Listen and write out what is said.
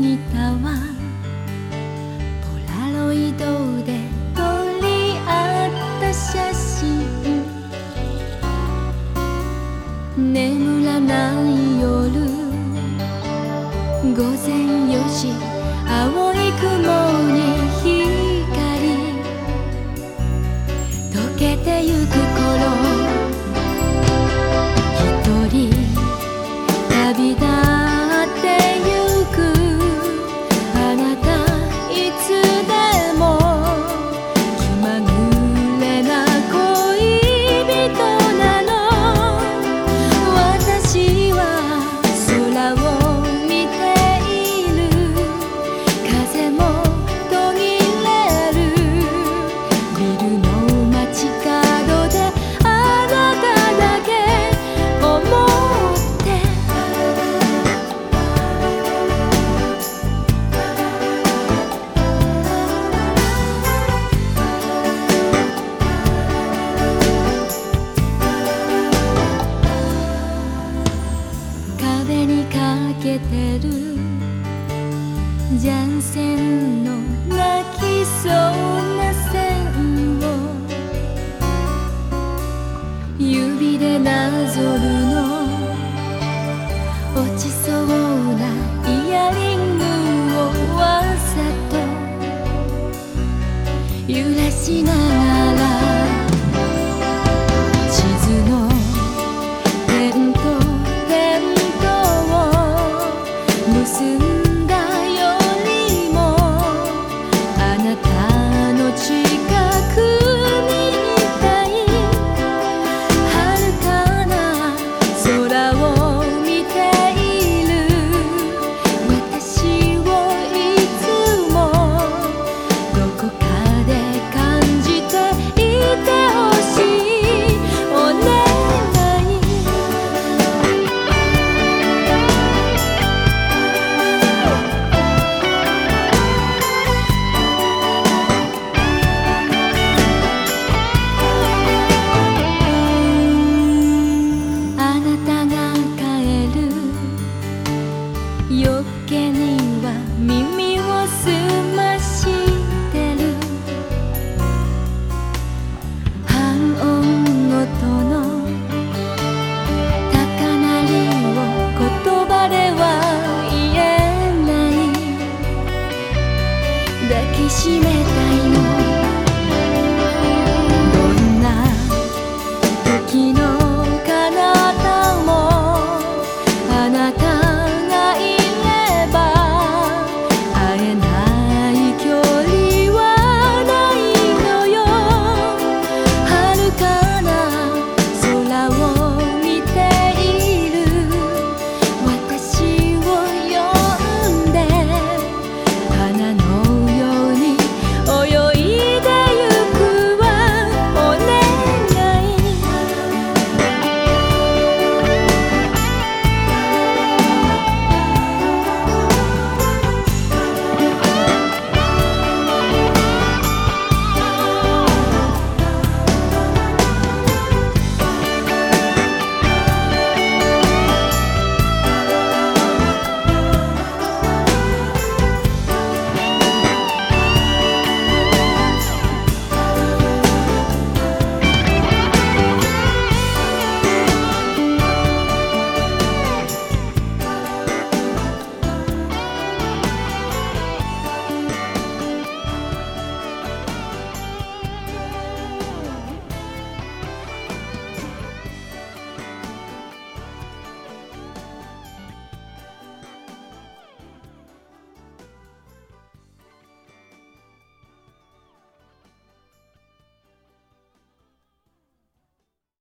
ぎたわ。ポラロイドで撮り合った写真。眠らない夜。午前4時青い雲に光。溶けてゆく単線の泣きそうな線を指でなぞるの落ちそうなイヤリングをわざと揺らしながら